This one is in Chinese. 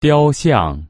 雕像